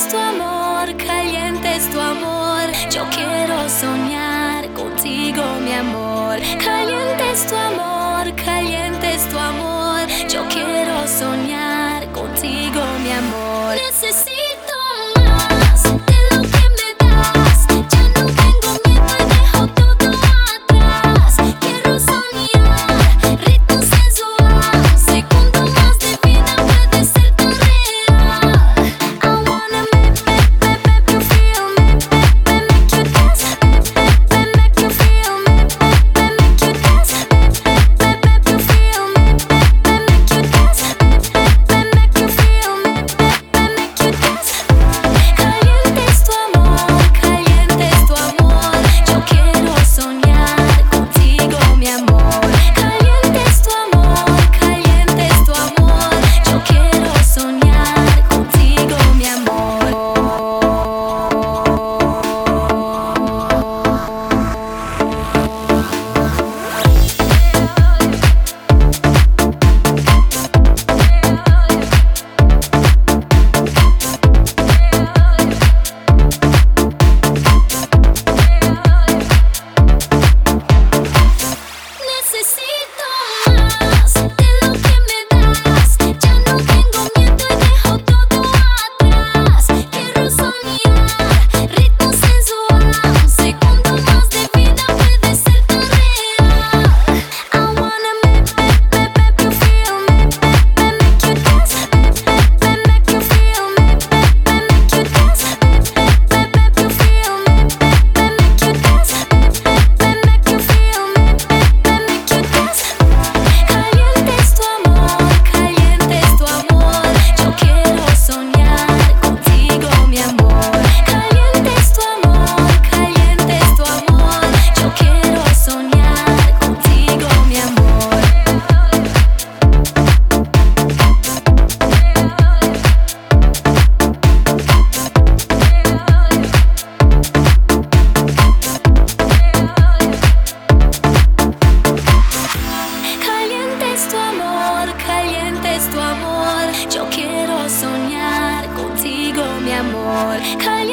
es tu amor, caliente es tu amor. Yo quiero soñar contigo, mi amor. Caliente es tu amor. more.